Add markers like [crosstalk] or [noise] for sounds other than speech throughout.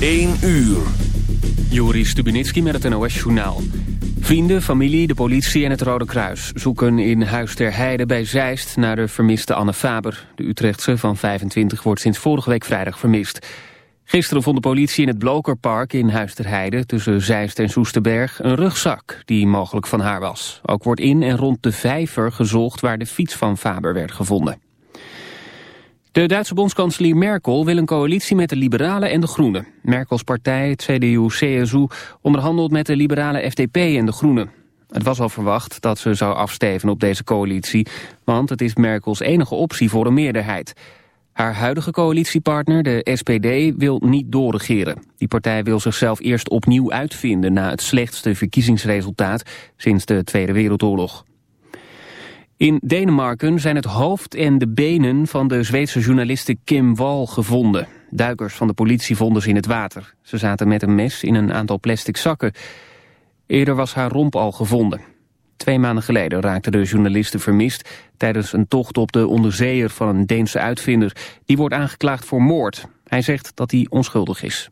1 uur. Juri Stubenitski met het NOS-journaal. Vrienden, familie, de politie en het Rode Kruis zoeken in Huis ter Heide bij Zeist naar de vermiste Anne Faber. De Utrechtse van 25 wordt sinds vorige week vrijdag vermist. Gisteren vond de politie in het Blokerpark in Huis ter Heide tussen Zeist en Soesterberg een rugzak die mogelijk van haar was. Ook wordt in en rond de vijver gezocht waar de fiets van Faber werd gevonden. De Duitse bondskanselier Merkel wil een coalitie met de Liberalen en de Groenen. Merkels partij, CDU-CSU, onderhandelt met de liberale FDP en de Groenen. Het was al verwacht dat ze zou afsteven op deze coalitie, want het is Merkels enige optie voor een meerderheid. Haar huidige coalitiepartner, de SPD, wil niet doorregeren. Die partij wil zichzelf eerst opnieuw uitvinden na het slechtste verkiezingsresultaat sinds de Tweede Wereldoorlog. In Denemarken zijn het hoofd en de benen van de Zweedse journaliste Kim Wall gevonden. Duikers van de politie vonden ze in het water. Ze zaten met een mes in een aantal plastic zakken. Eerder was haar romp al gevonden. Twee maanden geleden raakte de journaliste vermist... tijdens een tocht op de onderzeeër van een Deense uitvinder. Die wordt aangeklaagd voor moord. Hij zegt dat hij onschuldig is.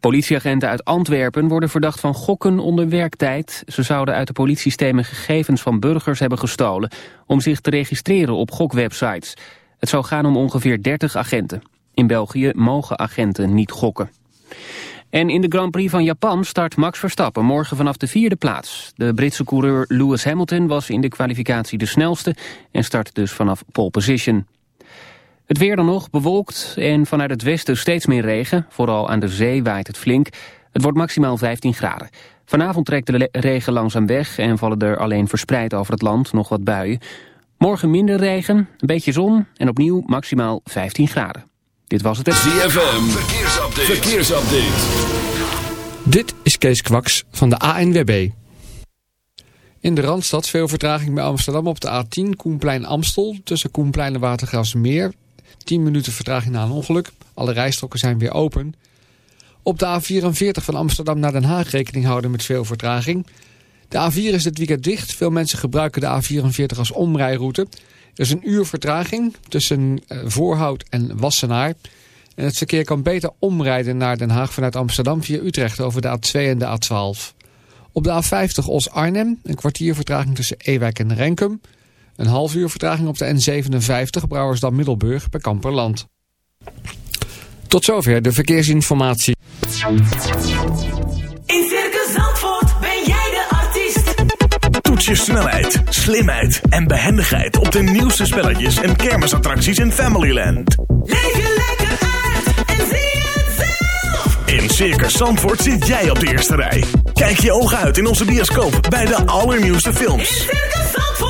Politieagenten uit Antwerpen worden verdacht van gokken onder werktijd. Ze zouden uit de politiesystemen gegevens van burgers hebben gestolen... om zich te registreren op gokwebsites. Het zou gaan om ongeveer 30 agenten. In België mogen agenten niet gokken. En in de Grand Prix van Japan start Max Verstappen morgen vanaf de vierde plaats. De Britse coureur Lewis Hamilton was in de kwalificatie de snelste... en start dus vanaf pole position. Het weer dan nog, bewolkt en vanuit het westen steeds meer regen. Vooral aan de zee waait het flink. Het wordt maximaal 15 graden. Vanavond trekt de regen langzaam weg en vallen er alleen verspreid over het land nog wat buien. Morgen minder regen, een beetje zon en opnieuw maximaal 15 graden. Dit was het... ZFM, verkeersupdate. verkeersupdate. Dit is Kees Kwaks van de ANWB. In de Randstad veel vertraging bij Amsterdam op de A10 Koenplein Amstel... tussen Koenplein en Watergrasmeer 10 minuten vertraging na een ongeluk. Alle rijstroken zijn weer open. Op de A44 van Amsterdam naar Den Haag rekening houden met veel vertraging. De A4 is dit weekend dicht. Veel mensen gebruiken de A44 als omrijroute. Er is een uur vertraging tussen eh, Voorhout en Wassenaar. En het verkeer kan beter omrijden naar Den Haag vanuit Amsterdam via Utrecht over de A2 en de A12. Op de A50 Os-Arnhem een kwartier vertraging tussen Ewijk en Renkum... Een half uur vertraging op de N57 Brouwersdam-Middelburg bij Kamperland. Tot zover de verkeersinformatie. In Circus Zandvoort ben jij de artiest. Toets je snelheid, slimheid en behendigheid op de nieuwste spelletjes en kermisattracties in Familyland. Leef je lekker uit en zie het zelf. In Circus Zandvoort zit jij op de eerste rij. Kijk je ogen uit in onze bioscoop bij de allernieuwste films. In Circus Zandvoort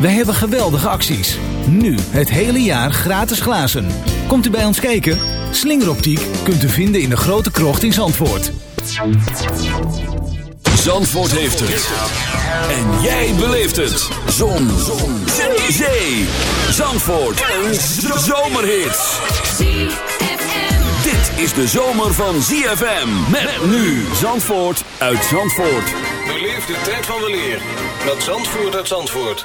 Wij hebben geweldige acties. Nu het hele jaar gratis glazen. Komt u bij ons kijken? Slingeroptiek kunt u vinden in de grote krocht in Zandvoort. Zandvoort heeft het. En jij beleeft het. Zon. Zon. Zee. Zee. Zandvoort. Een zomerhit. Dit is de zomer van ZFM. Met nu Zandvoort uit Zandvoort. Beleef de tijd van weleer met Zandvoort uit Zandvoort.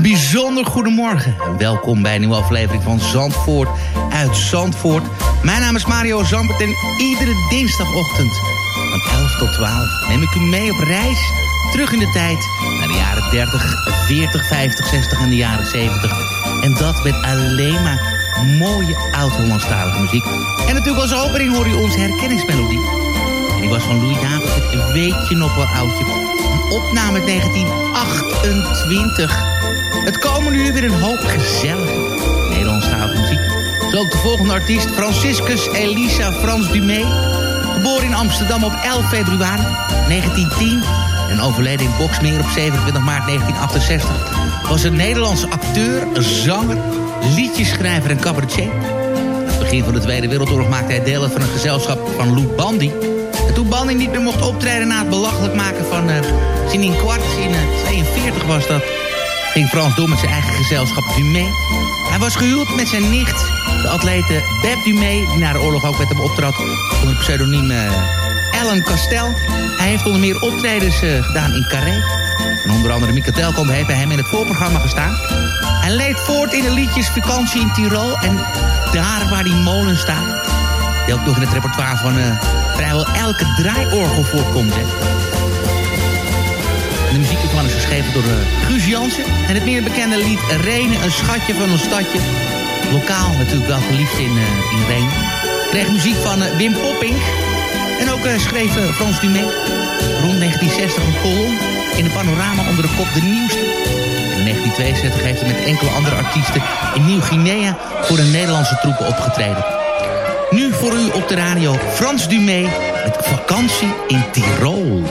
Een bijzonder goedemorgen. en Welkom bij een nieuwe aflevering van Zandvoort uit Zandvoort. Mijn naam is Mario Zandvoort en iedere dinsdagochtend van 11 tot 12 neem ik u mee op reis terug in de tijd naar de jaren 30, 40, 50, 60 en de jaren 70. En dat met alleen maar mooie oud-Hollandstalige muziek. En natuurlijk als opening hoor u onze herkenningsmelodie. En die was van Louis David, weet je nog wel oudje. Een opname uit 1928. Het komen nu weer een hoop gezellige Nederlandstalige muziek. Zo ook de volgende artiest, Franciscus Elisa Frans Dumé. Geboren in Amsterdam op 11 februari 1910 en overleden in Boksmeer op 27 maart 1968... was een Nederlandse acteur, zanger, liedjeschrijver en cabaretier. Aan het begin van de Tweede Wereldoorlog maakte hij deel uit van een gezelschap van Lou Bandy... En toen Bandy niet meer mocht optreden na het belachelijk maken van uh, Janine Kwart in uh, 42 was dat... ging Frans door met zijn eigen gezelschap Dumé. Hij was gehuwd met zijn nicht, de atlete Beb Dumé... die na de oorlog ook met hem optrad onder het pseudoniem uh, Alan Castel. Hij heeft onder meer optredens eh, gedaan in Carré. En onder andere Mieke Telkamp heeft bij hem in het voorprogramma gestaan. Hij leed voort in de liedjes Vakantie in Tirol en Daar waar die molen staat. Die ook nog in het repertoire van eh, vrijwel elke draaiorgel voorkomt. De muziek ervan is geschreven door uh, Guus Jansen. En het meer bekende lied Rene, een schatje van een stadje. Lokaal natuurlijk wel geliefd in, uh, in Reen. Kreeg muziek van uh, Wim Popping. En ook schreef Frans Dumé rond 1960 een column in de panorama onder de kop De Nieuwste. In 1962 heeft hij met enkele andere artiesten in Nieuw-Guinea voor de Nederlandse troepen opgetreden. Nu voor u op de radio Frans Dumé met vakantie in Tirol.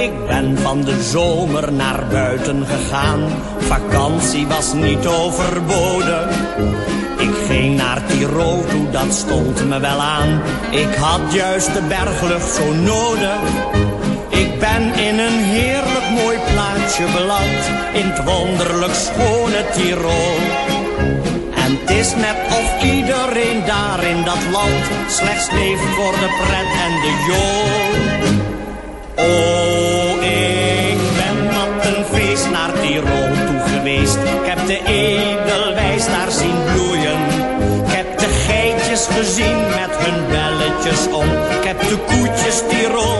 Ik ben van de zomer naar buiten gegaan. Vakantie was niet overboden. Ik ging naar Tirol toe, dat stond me wel aan. Ik had juist de berglucht zo nodig. Ik ben in een heerlijk mooi plaatsje beland. In het wonderlijk schone Tirol. En het is net of iedereen daar in dat land slechts leeft voor de pret en de jool. Oh, de edelwijs daar zien bloeien. Ik heb de geitjes gezien met hun belletjes om. Ik heb de koetjes Tirols horen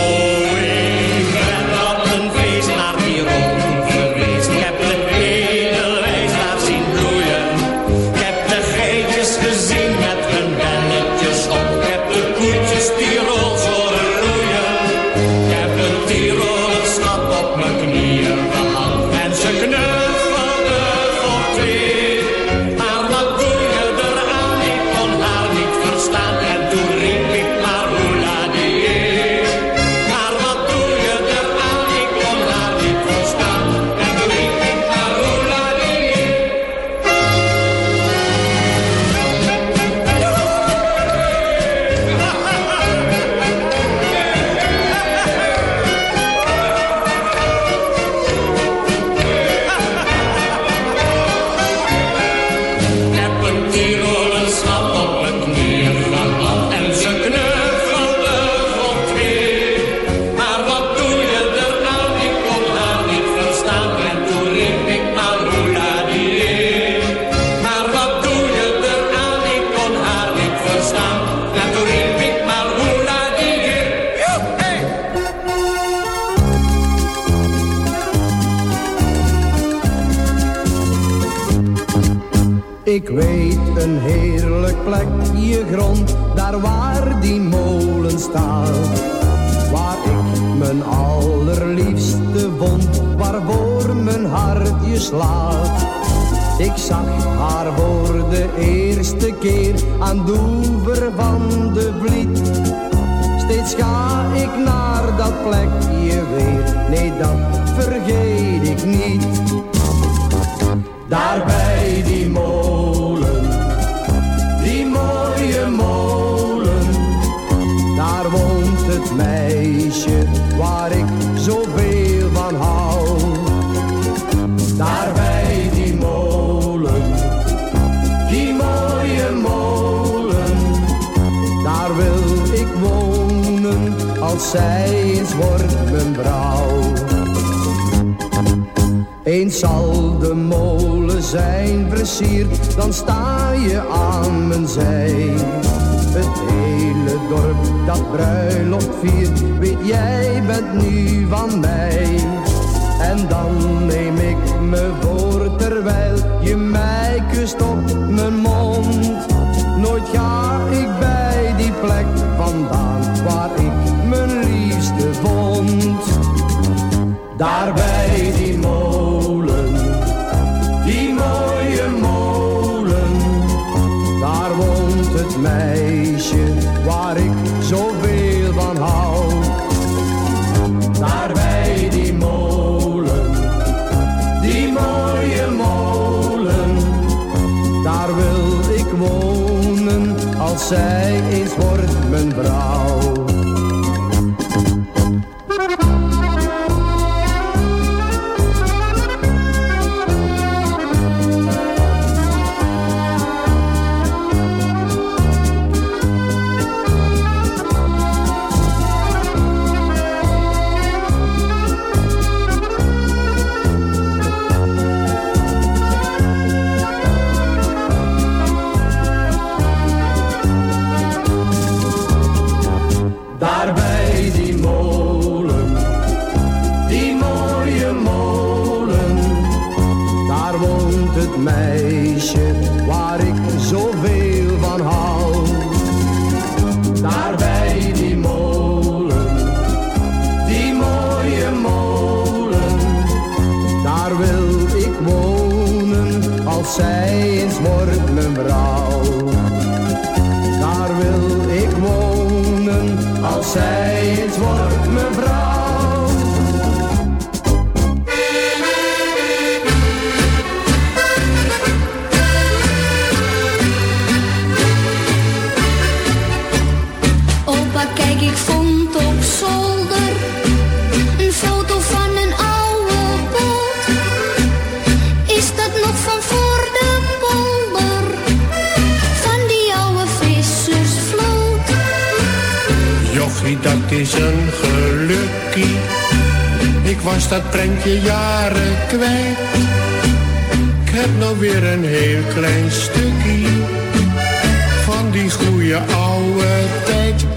me voor terwijl je mij kust op mijn mond. Nooit ga op zolder een foto van een oude boot. Is dat nog van voor de polder? Van die oude vissersvloot? Jochie, dat is een gelukkie. Ik was dat prentje jaren kwijt. Ik heb nou weer een heel klein stukje van die goede oude.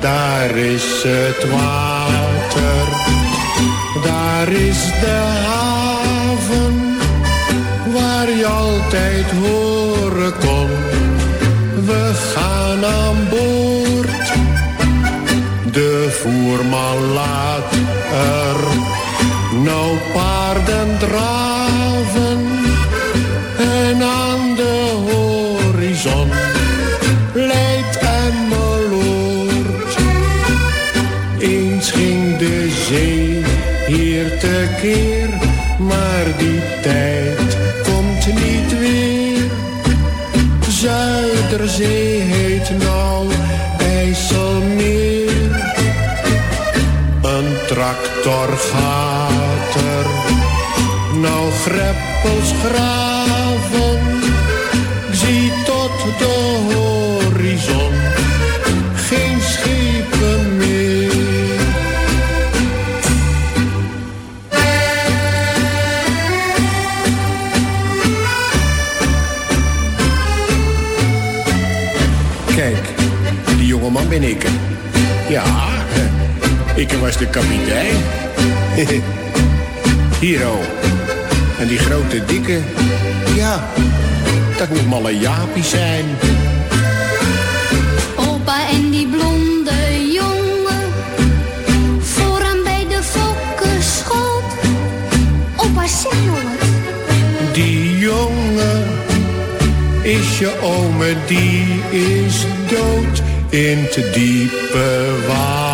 Daar is het water, daar is de haven, waar je altijd horen kon. We gaan aan boord. De voerman laat er nou paarden draven. Maar die tijd komt niet weer. Zuiderzee heet nou IJsselmeer. Een tractor gaat er nou greppels graven. Ik was de kapitein. [laughs] Hier oh. En die grote dikke, ja, dat moet malle Jaapie zijn. Opa en die blonde jongen, vooraan bij de fokkenschoot. Opa, zeg nou wat. Die jongen is je ome, die is dood in te diepe water.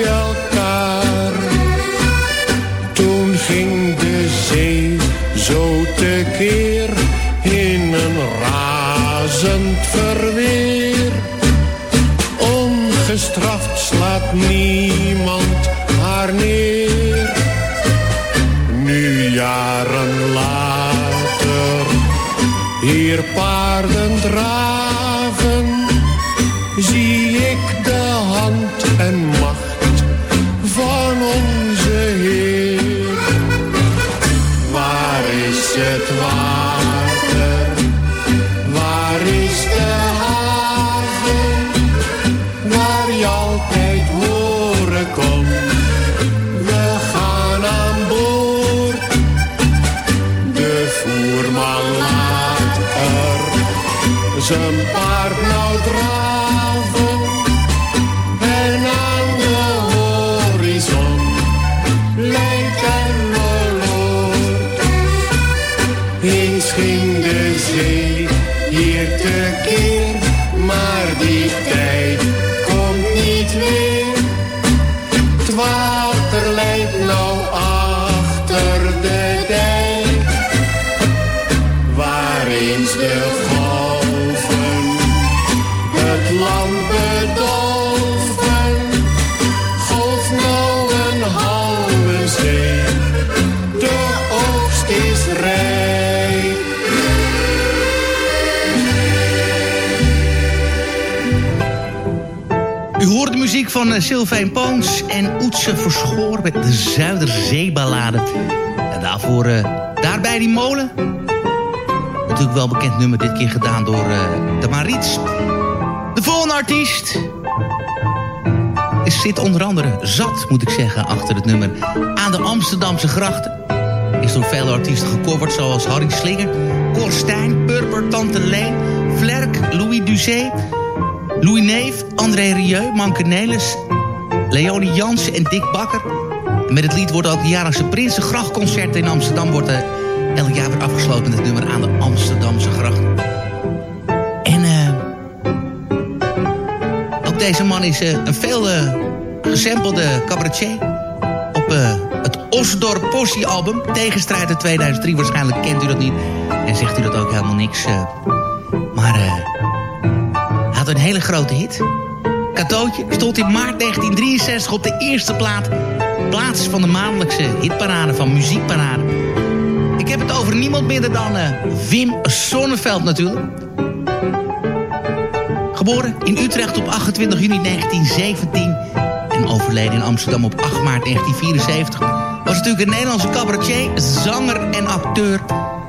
niemand haar neer. Nu jaren later, hier paarden dragen, hier tekeer, maar die tijd Sylvain Poons en Oetse Verschoor met de Zuiderzeeballade. En daarvoor, eh, daarbij die molen. Natuurlijk wel bekend nummer, dit keer gedaan door eh, de Marits. De volgende artiest zit onder andere zat, moet ik zeggen, achter het nummer aan de Amsterdamse grachten. Is door vele artiesten gecoverd, zoals Harry Slinger, Cor Stijn, Purper, Tante Leen, Flerk, Louis Duzé, Louis Neef, André Rieu, Manke Nelis, Leonie Jansen en Dick Bakker. En met het lied wordt ook de jaarlijkse Prinsengrachtconcert in Amsterdam... wordt eh, elk jaar weer afgesloten met het nummer aan de Amsterdamse gracht. En eh, ook deze man is eh, een veel eh, gesampelde cabaretier... op het Osdorp Possie album, Tegenstrijd uit 2003. Waarschijnlijk kent u dat niet en zegt u dat ook helemaal niks... maar... eh had een hele grote hit. Cadeautje stond in maart 1963 op de eerste plaat. Plaats van de maandelijkse hitparade van Muziekparade. Ik heb het over niemand minder dan eh, Wim Sonneveld natuurlijk. Geboren in Utrecht op 28 juni 1917 en overleden in Amsterdam op 8 maart 1974... was natuurlijk een Nederlandse cabaretier, zanger en acteur...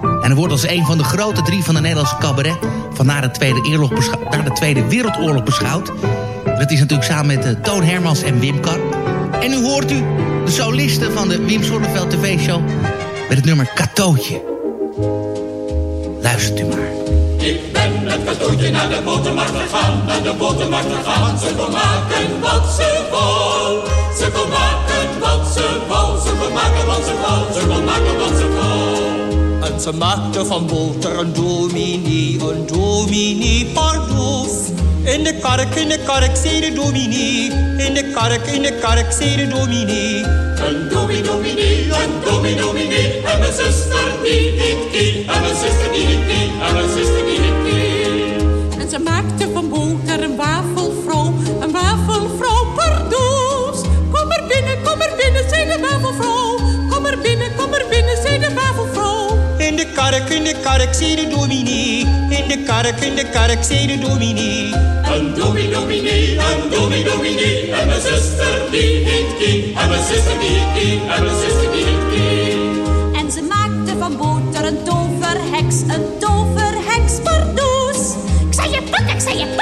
En hij wordt als een van de grote drie van de Nederlandse cabaret... van na de Tweede Wereldoorlog beschouwd. Dat is natuurlijk samen met eh, Toon Hermans en Wim Kar. En nu hoort u de solisten van de Wim Sonneveld TV-show... met het nummer Katootje. Luistert u maar. Ik ben met cadeautje naar de botermarkt gegaan, naar de botermarkt gegaan. Ze kon maken wat ze wou. Ze kon maken wat ze wou. Ze kon maken wat ze wou. Ze kon maken wat ze wou. En ze maakte van boter een dominee, een dominee pardoes. In de kark, in de kark, zei de dominee. In de kark, in de kark, zei de dominee. Een dominee, dominee, een dominee, dominee. En mijn zuster die niet kie. En mijn zuster die niet kie. En mijn zuster die niet kie. En ze maakte van boter een wafelvrouw, een wafelvrouw pardoes. Kom er binnen, kom er binnen, zei de wafelvrouw. Kark, in de kark, zei de dominee. In de kark, in de kark, zei de dominee. Een dominee, dominee, een dominee, dominee. En mijn zuster die niet kie. En mijn zuster die niet kie. En mijn zuster die niet kie. En ze maakte van boter een toverheks, een toverheks pardoes. Ik zei je pakken, ik zei je pakken,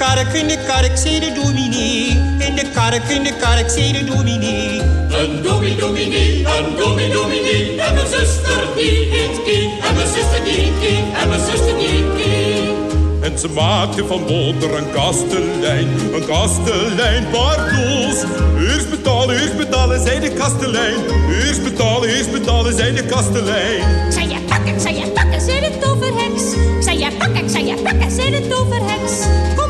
kark, in de kark, zei de dominee. In de kark, in de kark, zei de dominee. Een dominee, dominee, een dominee, dominee. En mijn zuster die kie. En mijn zuster die kie. En mijn zuster die niet kie. En ze maakte van boter een kastelein, een kastelein pardoes. Eerst betalen, eerst betalen, zei de kastelein. Eerst betalen, eerst betalen, zei de kastelein. Zei je pakken, zei je pakken, zei de toverheks. Zei je pakken, zei je pakken, zei de toverheks. Kom er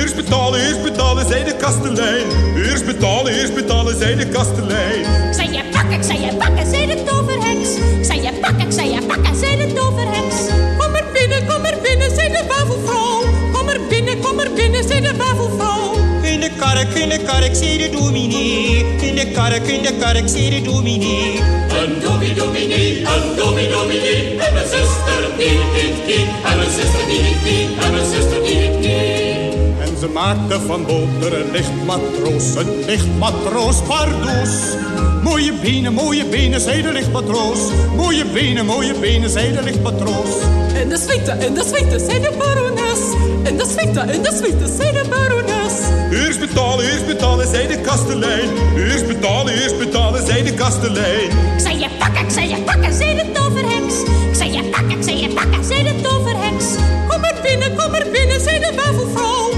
Eerst betalen, eerst betalen, zei de kastelein. Eerst betalen, eerst betalen, zei de kastelein. Ik zei je pakken, ik zei je pakken, zei de toverheks. Ik zei je pakken, ik zei je pakken, zei de toverheks. Kom er binnen, kom er binnen, zei de wafelvrouw. Kom er binnen, kom er binnen, zei de wafelvrouw. In de kark, in de kark, zie de dominee. In de kark, in de kark, zie de dominee. Een dominee, dominee, een dominee, dominee. En mijn zuster die niet kind. En mijn zuster die niet. En mijn zuster die niet. Ze maakte van boter een lichtmatroos, een lichtmatroos pardoes. Mooie benen, mooie benen, zei de lichtmatroos. Mooie benen, mooie benen, zei de lichtmatroos. En de suite, en de suite, zei de barones. En de suite, en de suite, zei de barones. Eerst betalen, eerst betalen, zei de kastelein. Eerst betalen, eerst betalen, zei de kastelein. Ik zei je pakken, ik zei je pakken, zei de toverheks. Ik zei je pakken, ik zei je pakken, zei de toverheks. Kom er binnen, kom er binnen, zei de wafelvrouw.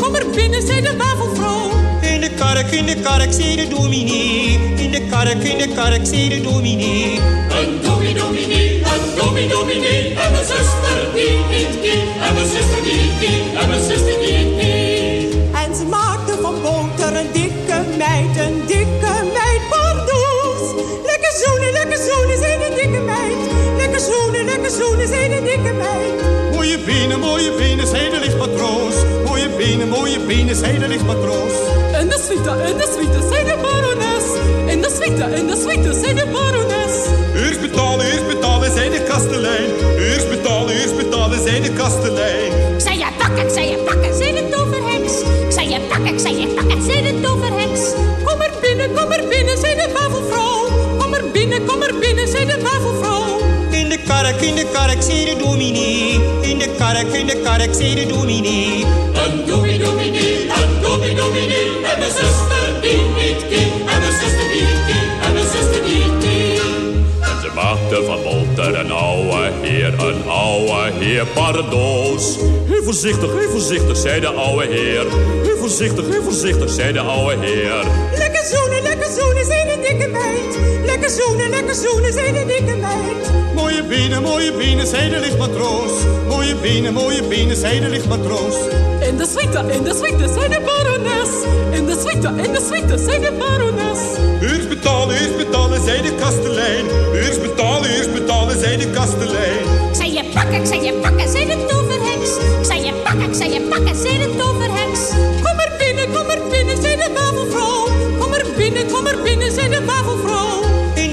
Kom er binnen, zei de wafelvrouw. In de kark, in de kark, zie de dominee. In de kark, in de kark, zie de dominee. Een dominee, dominee, een dominee, dominee. En mijn zuster die niet kind. En mijn zuster die kind. En mijn zuster die kind. En ze maakte van boter een dikke meid, een dikke meid pardoes. Lekker zoenen, lekker zoenen, zei de dikke meid. Lekker zoenen, lekker zoenen, zei de dikke meid. Mooie benen, mooie benen, zei de lichtmatroos. Mooie benen, mooie benen, zei de lichtmatroos. En de suite, en de suite, zei de barones. En de suite, en de suite, zei de barones. Eerst betalen, eerst betalen, zei de kastelein. Eerst betalen, eerst betalen, zei de kastelein. Ik zei je pakken, ik zei je pakken, zei de toverheks. Ik zei je pakken, ik zei je pakken, zei de toverheks. Kom er binnen, kom er binnen, zei de wafelvrouw. Kom er binnen, kom er binnen, zei de wafelvrouw. De kark, in de kark, zie de dominee. In de kark, in de kark, de dominee. Een dominee, dominee, een dominee, dominee. En mijn zuster die niet kind. En mijn zuster die niet. En mijn zuster die niet. En ze maakte van Walter een ouwe heer, een ouwe heer pardoos. Heel voorzichtig, heel voorzichtig, zei de ouwe heer. Heel voorzichtig, heel voorzichtig, zei de ouwe heer. Lekker zoenen, lekker zoenen, zei de dikke meid. Lekker zoenen, lekker zoenen, zei de dikke meid. Mooie benen, mooie benen, zei de lichtmatroos. Mooie benen, mooie benen, zei de lichtmatroos. In de suite, in de suite, zei de barones. In de suite, in de suite, zei de barones. Eerst betalen, eerst betalen, zei de kastelein. Eerst betalen, eerst betalen, zei de kastelein. Ik zei je pakken, ik zei je pakken, zei de toverheks. Ik zei je pakken, ik zei je pakken, zei de toverheks. Kom er binnen, kom er binnen, zei de wafelvrouw. Kom er binnen, kom er binnen, zei de wafelvrouw.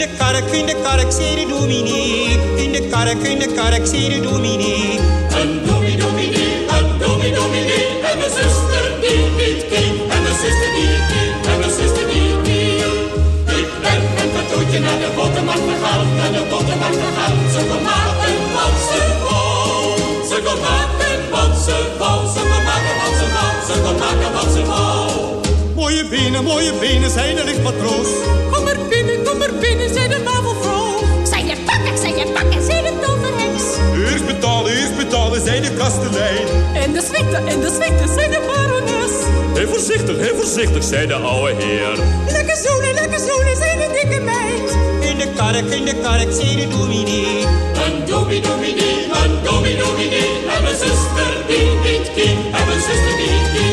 De kark, in de kark, zie de dominee. In de kark, in de kark, zie de dominee. Een dominee, dominee, een dominee, dominee. En mijn zuster die niet kind. En mijn zuster die niet kind. En mijn zuster die niet kind. Ik ben mijn toetje naar de botermarkt gegaan. Naar de botermarkt gegaan. Ze kon maken wat ze wou. Ze kon maken wat ze wou. Ze kon maken wat ze wou. Ze kon maken wat ze wou. Mooie benen, mooie benen, zei. Kom er kom zei je pakken, zei de toverheks. Eerst betalen, eerst betalen, zei de kastelein. En de suite, en de suite, zei de barones. Heel voorzichtig, heel voorzichtig, zei de ouwe heer. Lekker zoenen, lekker zoenen, zei de dikke meid. In de kark, in de kark, zie de dominee. Een dominee, dominee, een dominee, dominee. En mijn zuster die niet kind. En mijn zuster die niet kind.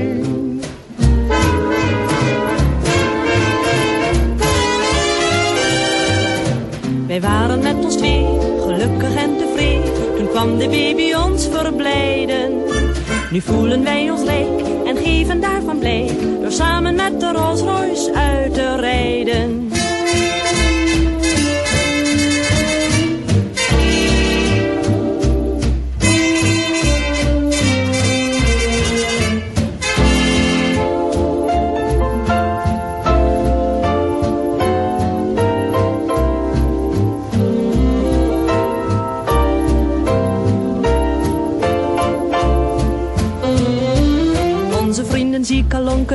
Kwam de baby ons verblijden. Nu voelen wij ons leek en geven daarvan blijk. Door samen met de Rolls Royce uit te rijden.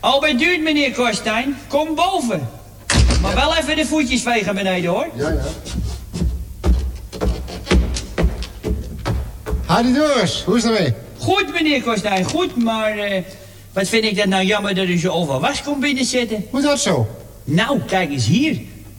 Al bij duurt, meneer Korstijn. Kom boven. Maar wel even de voetjes vegen beneden, hoor. Ja, ja. Hadi Doris, hoe is het ermee? Goed, meneer Korstijn, goed, maar... eh, wat vind ik dat nou jammer dat u zo over was komt binnenzetten. Hoe dat zo? Nou, kijk eens hier.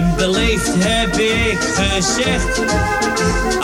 En beleefd heb ik gezegd.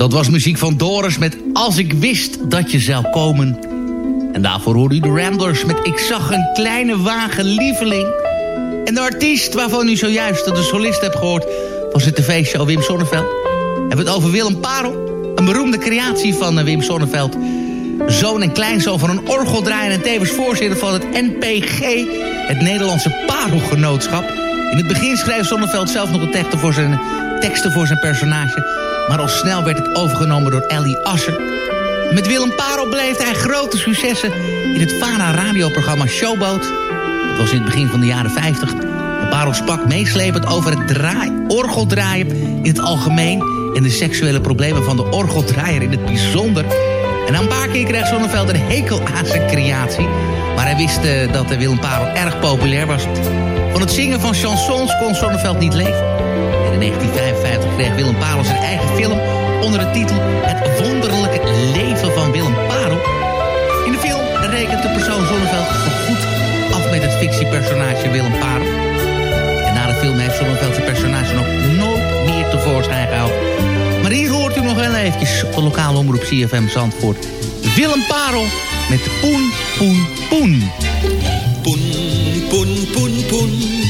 Dat was muziek van Doris met Als ik wist dat je zou komen. En daarvoor hoorde u de Ramblers met Ik zag een kleine wagen lieveling. En de artiest waarvan u zojuist de solist hebt gehoord... was de tv-show Wim Sonneveld. We hebben het over Willem Parel. Een beroemde creatie van eh, Wim Sonneveld. Zoon en kleinzoon van een orgeldraaier... en tevens voorzitter van het NPG... het Nederlandse Parelgenootschap. In het begin schreef Sonneveld zelf nog de teksten voor zijn, teksten voor zijn personage... maar al snel werd het overgenomen door Ellie Asser... Met Willem Parel beleefde hij grote successen in het VARA radioprogramma Showboat. Dat was in het begin van de jaren 50. En Parel sprak meeslepend over het draai, orgeldraaien in het algemeen... en de seksuele problemen van de orgeldraaier in het bijzonder. En een paar keer kreeg Zonneveld een hekel aan zijn creatie. Maar hij wist uh, dat Willem Parel erg populair was. Van het zingen van chansons kon Zonneveld niet leven. En in 1955 kreeg Willem Parel zijn eigen film onder de titel Het wonderlijke leven van Willem Parel. In de film rekent de persoon Zonneveld goed af met het fictiepersonage Willem Parel. En na de film heeft Zonneveld zijn personage nog nooit meer tevoorschijn gehaald. Maar hier hoort u nog wel eventjes op de lokale omroep CFM Zandvoort. Willem Parel met Poen, Poen, Poen. Poen, poen, poen, poen.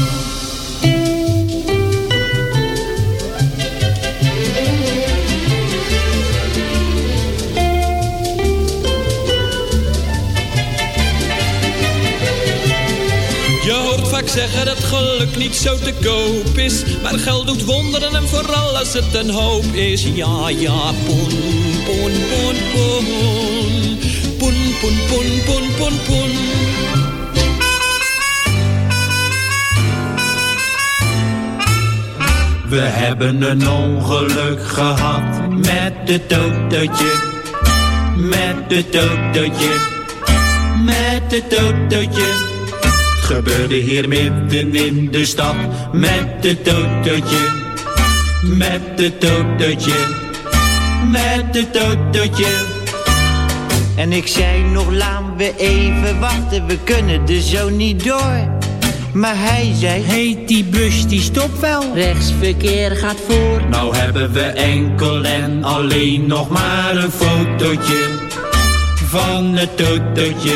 Zeggen dat geluk niet zo te koop is. Maar geld doet wonderen en vooral als het een hoop is. Ja, ja, poen, poen, poen, poen. Poen, poen, poen, poen, poen, poen. We hebben een ongeluk gehad met het autootje. Met het autootje. Met het autootje gebeurde hier midden in de stad met het autootje, met het autootje, met het autootje. En ik zei nog, laten we even wachten, we kunnen er zo niet door. Maar hij zei, heet die bus die stopt wel. Rechtsverkeer gaat voor. Nou hebben we enkel en alleen nog maar een fotootje van het autootje,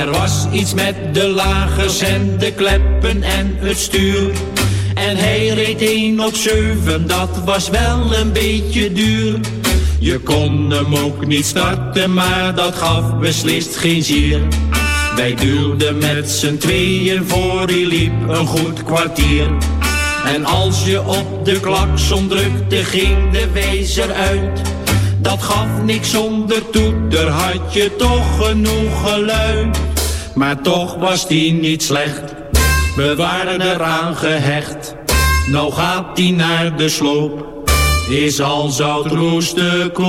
Er was iets met de lagers en de kleppen en het stuur. En hij reed 1 op 7, dat was wel een beetje duur. Je kon hem ook niet starten, maar dat gaf beslist geen zier. Wij duwden met z'n tweeën voor, hij liep een goed kwartier. En als je op de klakson drukte, ging de wezer uit. Dat gaf niks zonder toeter, had je toch genoeg geluid. Maar toch was die niet slecht, we waren eraan gehecht. Nou gaat die naar de sloop, is al zout roest koop.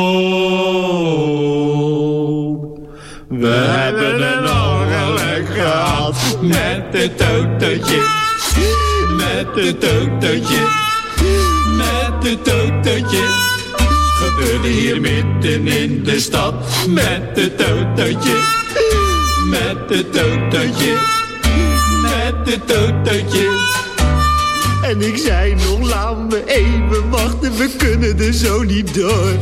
We hebben een ongeluk gehad met het autootje, met het autootje, met het autootje. Hier midden in de stad met het autootje, met het autootje, met het autootje. En ik zei nog, laat me even wachten, we kunnen er zo niet door.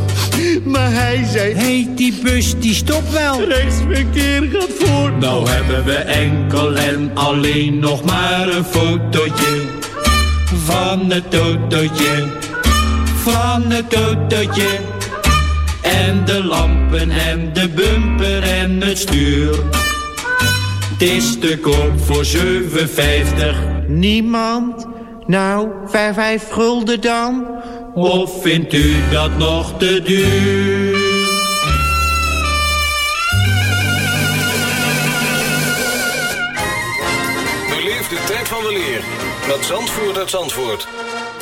Maar hij zei, heet die bus die stopt wel. Rechtsverkeer gaat voor. Nou hebben we enkel en alleen nog maar een fotootje van het autootje, van het autootje. En de lampen en de bumper en het stuur. Het is te koop voor 7,50. Niemand? Nou, vijf, vijf gulden dan? Of vindt u dat nog te duur? Beleef de tijd van de leer met Zandvoort uit Zandvoort.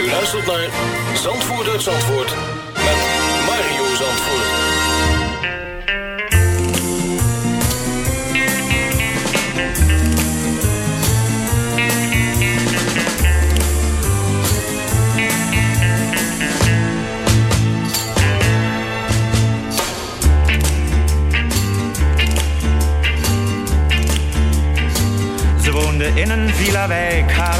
U luistert naar Zandvoort uit Zandvoort. Met Mario Zandvoort. Ze woonde in een villa-wijk, haar ouders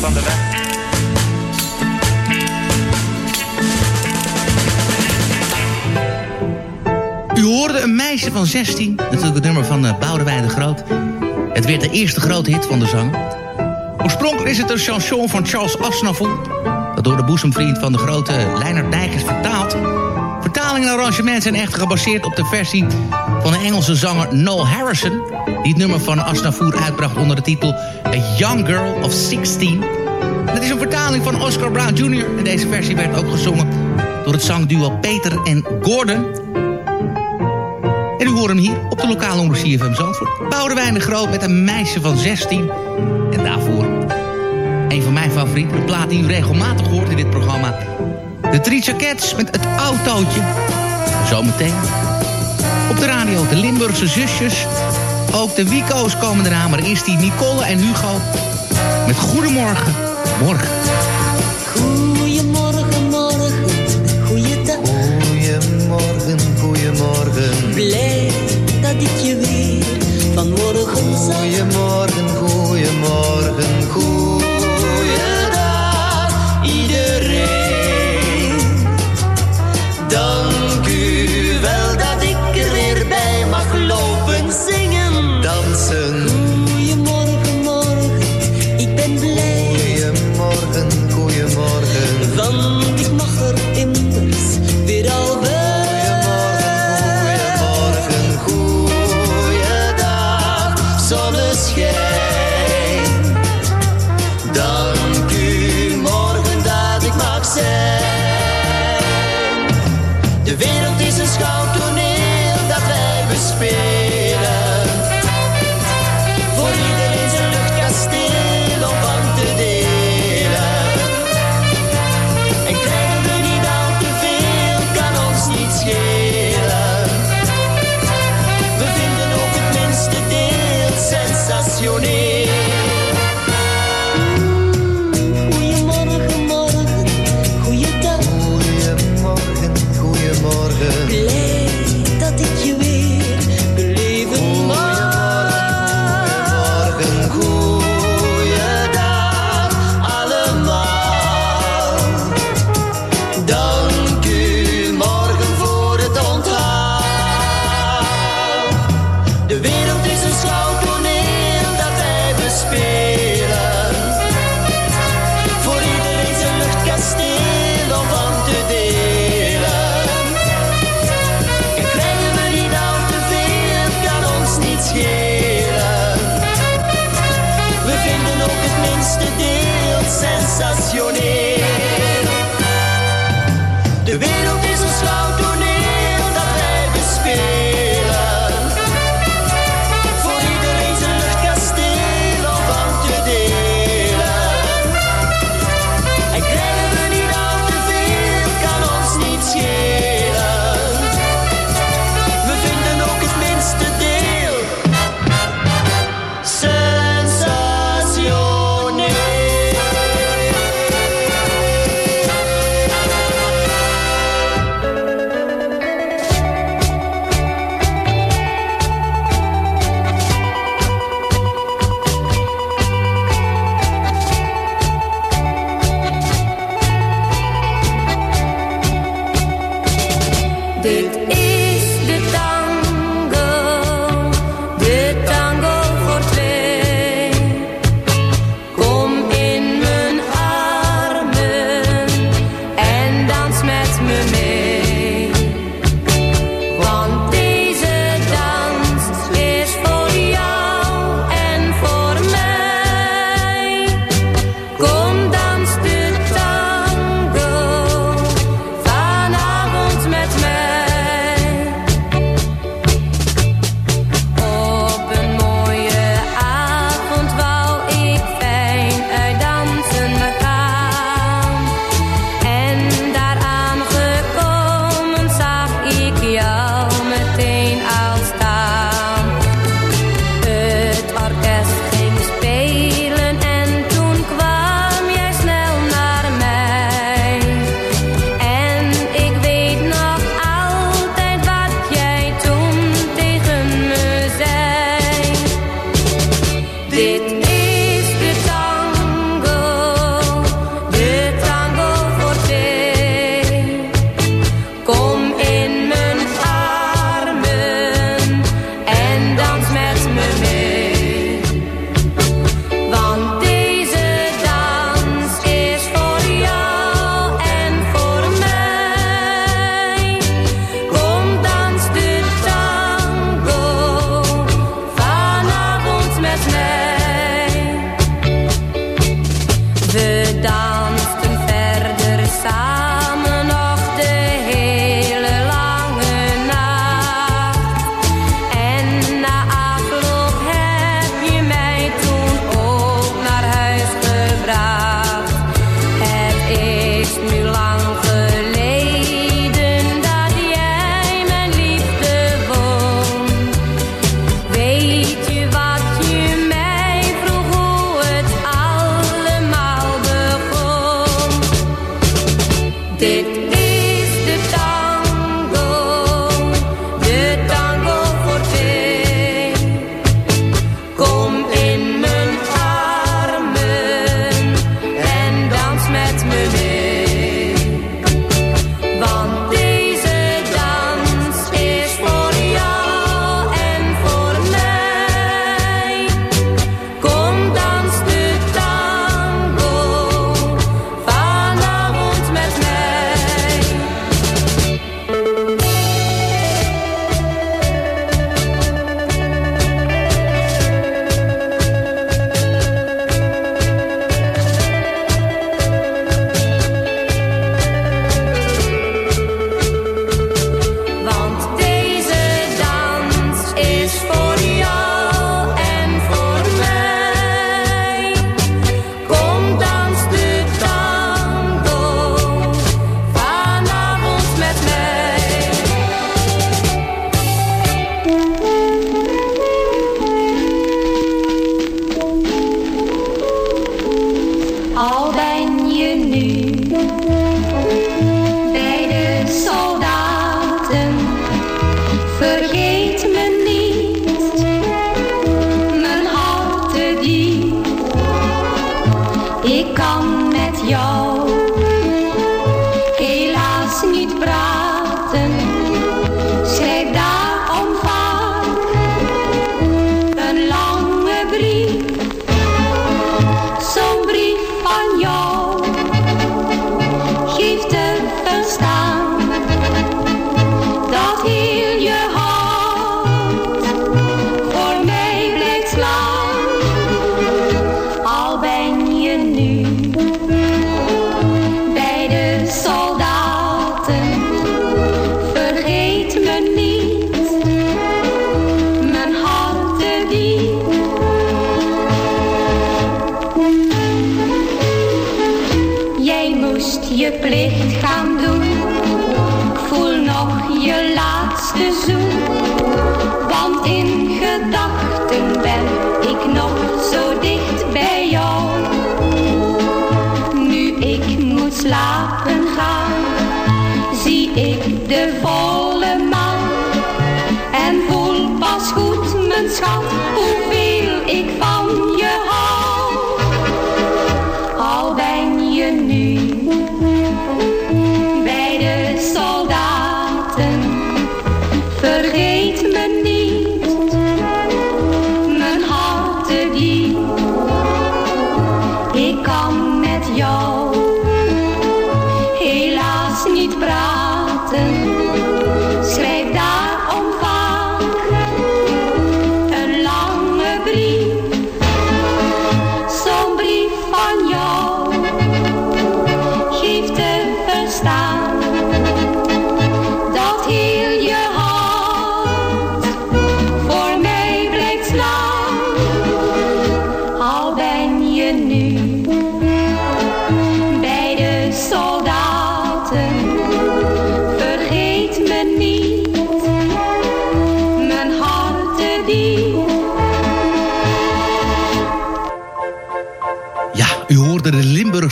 van de weg. U hoorde een meisje van 16, natuurlijk het nummer van uh, Boudewijn de Groot. Het werd de eerste grote hit van de zanger. Oorspronkelijk is het een chanson van Charles Aznavour... dat door de boezemvriend van de grote Leonard Nijgers Vertaling en arrangement zijn echt gebaseerd op de versie van de Engelse zanger Noel Harrison... die het nummer van Aznavour uitbracht onder de titel A Young Girl of 16. Het is een vertaling van Oscar Brown Jr. en deze versie werd ook gezongen door het zangduo Peter en Gordon... En u hoort hem hier op de lokale omroep CFM Zandvoort. Boudewijn de Groot met een meisje van 16. En daarvoor een van mijn favorieten. Een plaat die u regelmatig hoort in dit programma. De Three Jackets met het autootje. Zometeen op de radio de Limburgse zusjes. Ook de Wico's komen eraan. Maar eerst die Nicole en Hugo met Goedemorgen. Morgen. Goedemorgen, morgen, goeiedag. Goedemorgen, goedemorgen. Blij dat ik je weer vanmorgen zag. Goedemorgen, goedemorgen,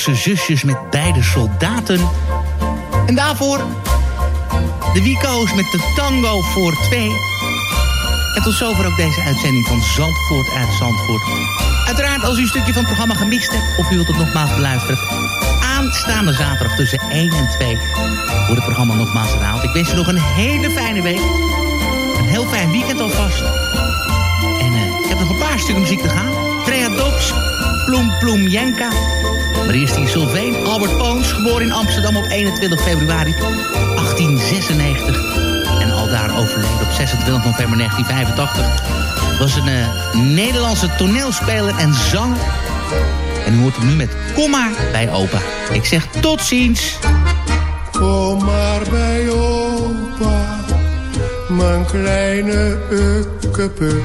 zusjes met beide soldaten. En daarvoor de Wico's met de tango voor twee. En tot zover ook deze uitzending van Zandvoort uit Zandvoort. Uiteraard, als u een stukje van het programma gemist hebt... of u wilt het nogmaals beluisteren... aanstaande zaterdag tussen 1 en 2 wordt het programma nogmaals herhaald. Ik wens u nog een hele fijne week. Een heel fijn weekend alvast. En eh, ik heb nog een paar stukken muziek te gaan. Trea Dobbs, Ploem Ploem Jenka. Maar eerst die Sylveen Albert Poons, geboren in Amsterdam op 21 februari 1896. En al daar overleden op 26 november 1985. Was een eh, Nederlandse toneelspeler en zanger. En u hoort hem nu met Kom maar bij opa. Ik zeg tot ziens. Kom maar bij opa, mijn kleine ukkepuk.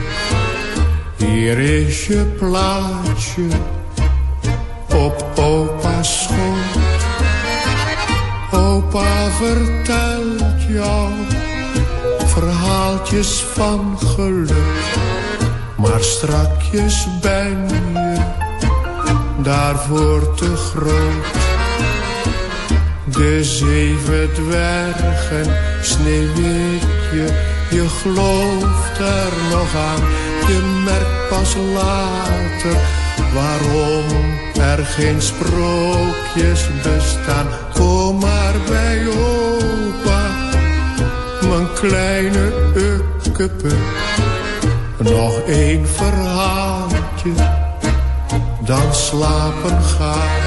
Hier is je plaatsje vertelt jou verhaaltjes van geluk. Maar strakjes ben je daarvoor te groot. De zeven dwergen, sneeuwwitje, je gelooft er nog aan. Je merkt pas later waarom er geen sprookjes bestaan. Kom maar bij opa, mijn kleine ukkepuk. Nog één verhaaltje, dan slapen gaan.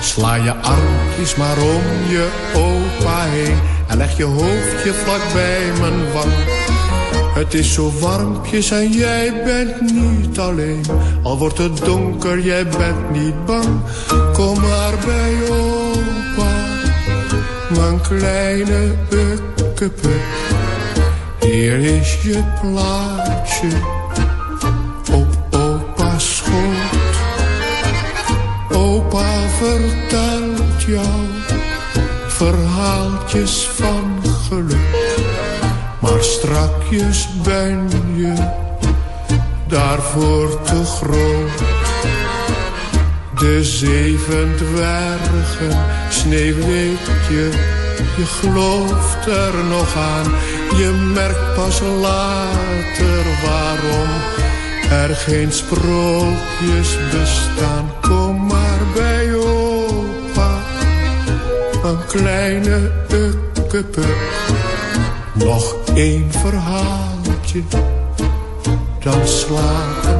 Sla je armpjes maar om je opa heen En leg je hoofdje vlak bij mijn wang Het is zo warmpjes en jij bent niet alleen. Al wordt het donker, jij bent niet bang. Kom maar bij opa Mijn kleine ukkepuk Hier is je plaatsje Op opa's schoot. Opa vertelt jou verhaaltjes van geluk. Strakjes ben je daarvoor te groot. De zeven dwergen, sneeuwwitje, je gelooft er nog aan. Je merkt pas later waarom er geen sprookjes bestaan. Kom maar bij opa, een kleine ukkepuk. Nog één verhaaltje, dan slapen